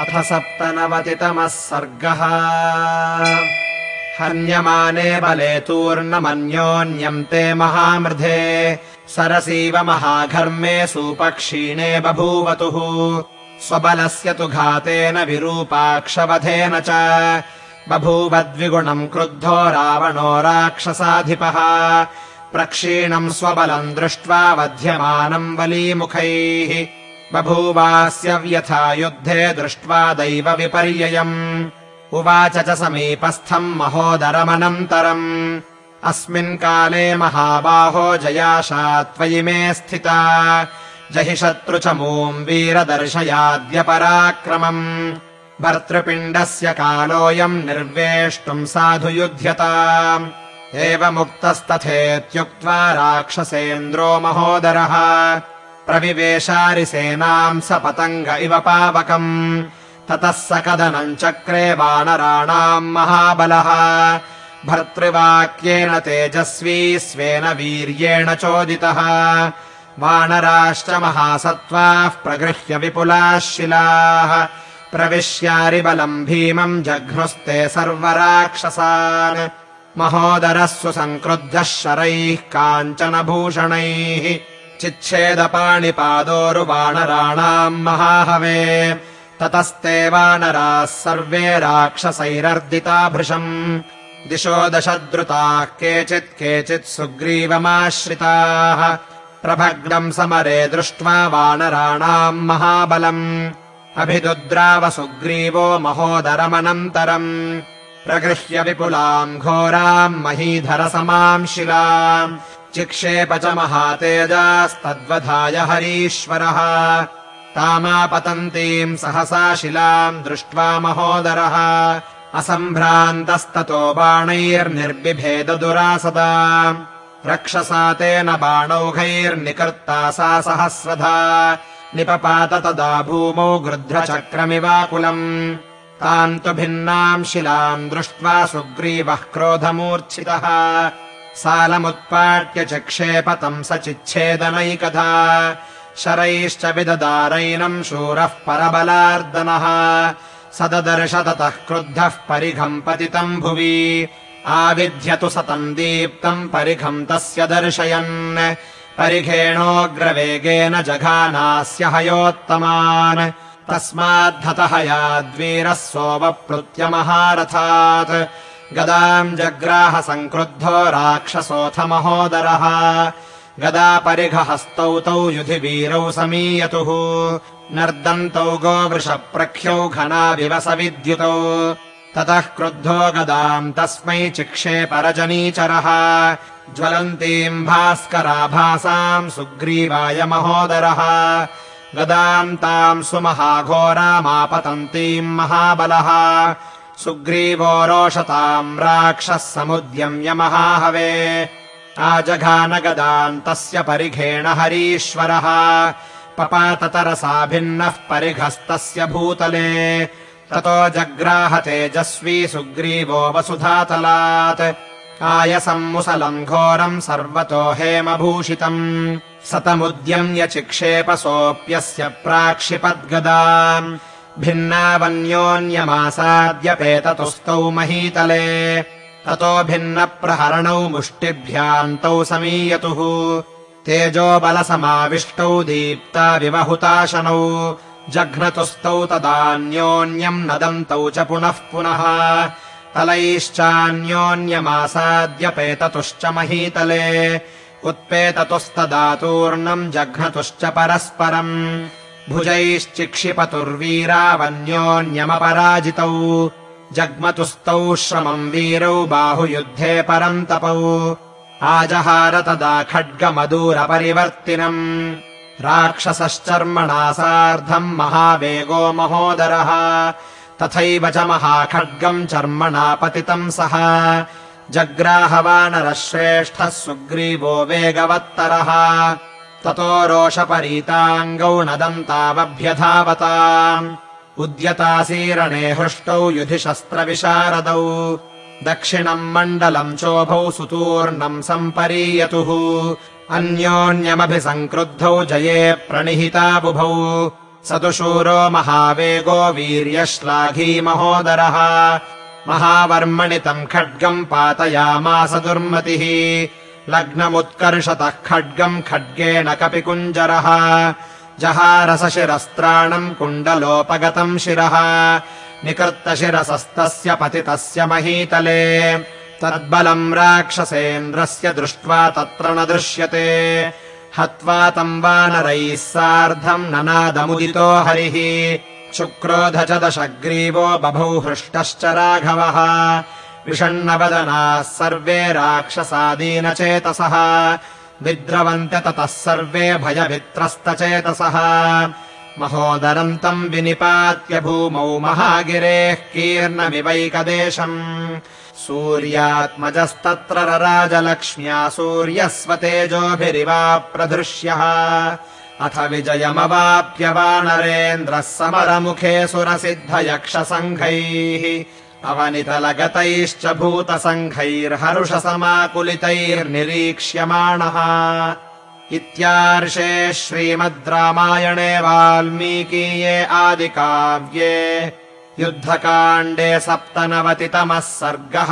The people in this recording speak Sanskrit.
अथ सप्तनवतितमः सर्गः। हन्यमाने बले तूर्णमन्योन्यम् ते महामृधे। सरसीव महाघर्मे सूपक्षीणे बभूवतुः। स्वबलस्य तु घातेन विरूपाक्षवधेन च। बभूवद्विगुणम् क्रुद्धो रावणो राक्षसाधिपः। प्रक्षीणम् स्वबलम् दृष्ट्वा वध्यमानम् वलीमुखैः बभूवास्य व्यथा युद्धे दृष्ट्वा दैव विपर्ययम्। उवाच च समीपस्थम् महोदरमनन्तरम्। अस्मिन् काले महाबाहो जयाशा त्वयि मे स्थिता। जहि शत्रु च मूम् वीरदर्शयाद्य पराक्रमम् भर्तृपिण्डस्य कालोऽयम् निर्वेष्टुम् साधु युध्यता एवमुक्तस्तथेत्युक्त्वा राक्षसेन्द्रो महोदरः प्रविवेशारिसेनाम् स पतङ्ग इव पावकम्। ततः स कदनम् चक्रे वानराणाम् महाबलः। भर्तृवाक्येन तेजस्वी स्वेन वीर्येण चोदितः। वानराश्च महासत्त्वाः प्रगृह्य विपुलाः शिलाः। प्रविश्यारिबलम् भीमम् जघ्नुस्ते सर्वराक्षसान्। महोदरः सुसङ्क्रुद्धः शरैः काञ्चनभूषणैः चिच्छेदपाणिपादोरुवानराणाम् महाहवे। ततस्ते वानराः सर्वे राक्षसैरर्दिता भृशम् दिशो दशद्रुताः केचित् केचित् सुग्रीवमाश्रिताः। प्रभग्नम् समरे दृष्ट्वा वानराणाम् महाबलम्। अभिदुद्राव सुग्रीवो महोदरमनन्तरम्। प्रगृह्य विपुलाम् घोराम् महीधरसमाम् शिलाम् चिक्षेप च महातेजास्तद्वधाय हरीश्वरः। तामापतन्तीम् सहसा शिलाम् दृष्ट्वा महोदरः। असम्भ्रान्तस्ततो बाणैर्निर्बिभेददुरासदा। रक्षसा तेन बाणौघैर्निकर्ता सा सहस्रधा। निपपात तदा भूमौ गृध्रचक्रमिवाकुलम्। ताम् तु भिन्नाम् शिलाम् दृष्ट्वा सुग्रीवः क्रोधमूर्च्छितः सालमुत्पाट्य चक्षेपतम् स चिच्छेदनैकधा। शरैश्च विददारैनम् शूरः परबलार्दनः। सददर्श ततः क्रुद्धः परिघम् पतितम् भुवि। आविध्यतु सतम् दीप्तम् परिघम् तस्य दर्शयन्। परिघेणोऽग्रवेगेन जघानास्य हयोत्तमान्। तस्माद्धतः याद्वीरः सोऽवप्लुत्य महारथात् गदाम् जग्राह सङ्क्रुद्धो राक्षसोऽथ महोदरः गदापरिघहस्तौ तौ युधिवीरौ समीयतुः। नर्दन्तौ गोवृषप्रख्यौ घनाविवस विद्युतौ। ततः क्रुद्धो गदाम् तस्मै चिक्षेपरजनीचरः ज्वलन्तीम् भास्कराभासाम् सुग्रीवाय महोदरः। गदाम् ताम् सुमहाघोरामापतन्तीम् महाबलः सुग्रीवो रोषताम् राक्षः समुद्यम्य महाहवे आजघानगदाम् तस्य परिघेण हरीश्वरः। पपाततरसा भिन्नः परिघस्तस्य भूतले। ततो जग्राह तेजस्वी सुग्रीवो वसुधातलात्। आयसम् मुसलम् घोरम् सर्वतो हेमभूषितम्। सतमुद्यम्य चिक्षेपसोऽप्यस्य प्राक्षिपद्गदाम् भिन्नावन्योन्यमासाद्यपेततुस्तौ महीतले। ततो भिन्नप्रहरणौ मुष्टिभ्याम् तौ समीयतुः। तेजोबलसमाविष्टौ दीप्ता विवहुताशनौ जघ्नतुस्तौ तदान्योन्यम् नदन्तौ च पुनः पुनः। तलैश्चान्योन्यमासाद्यपेततुश्च महीतले। उत्पेततुस्तदातूर्णम् जघ्नतुश्च परस्परम् भुजैश्चिक्षिपतुर्वीरावन्योन्यमपराजितौ। जग्मतुस्तौ श्रमम् वीरौ बाहुयुद्धे परम् तपौ। आजहार तदा खड्गमदूरपरिवर्तिनम् राक्षसश्चर्मणा सार्धम् महावेगो महोदरः। तथैव च महाखड्गम् चर्मणा पतितम् सः। जग्राहवानरः श्रेष्ठः सुग्रीवो वेगवत्तरः ततो रोषपरीताङ्गौ नदन्तावभ्यधावता उद्यतासीरणे हृष्टौ युधिशस्त्रविशारदौ। दक्षिणम् मण्डलम् चोभौ सुतूर्णम् सम्परीयतुः। अन्योन्यमभिसङ्क्रुद्धौ जये प्रणिहिता बुभौ स तु शूरो महावेगो वीर्यश्लाघी महोदरः महावर्मणि तम् खड्गम् पातयामास दुर्मतिः लग्नमुत्कर्षतः खड्गम् खड्गेण कपि कुञ्जरः जहारसशिरस्त्राणम् कुण्डलोपगतम् शिरः निकृत्तशिरसस्तस्य पतितस्य महीतले। तद्बलम् राक्षसेन्द्रस्य दृष्ट्वा तत्र न दृश्यते। हत्वा तम् वानरैः सार्धम् ननादमुदितो हरिः। शुक्रोध दशग्रीवो बभौ हृष्टश्च राघवः विषण्णवदनाः सर्वे राक्षसादीनचेतसः। विद्रवन्त्य ततः सर्वे भयवित्रस्तचेतसः। महोदरम् तम् विनिपात्य भूमौ महागिरेः कीर्णमिवैकदेशम्। सूर्यात्मजस्तत्र राजलक्ष्म्या सूर्यस्वतेजोभिरिवा प्रदृश्यः। अथ विजयमवाप्य वानरेन्द्रः समरमुखे सुरसिद्धयक्षसङ्घैः अवनितलगतैश्च भूतसङ्घैर्हरुषसमाकुलितैर्निरीक्ष्यमाणः। इत्यार्षे श्रीमद् रामायणे वाल्मीकीये आदिकाव्ये युद्धकाण्डे सप्तनवतितमः सर्गः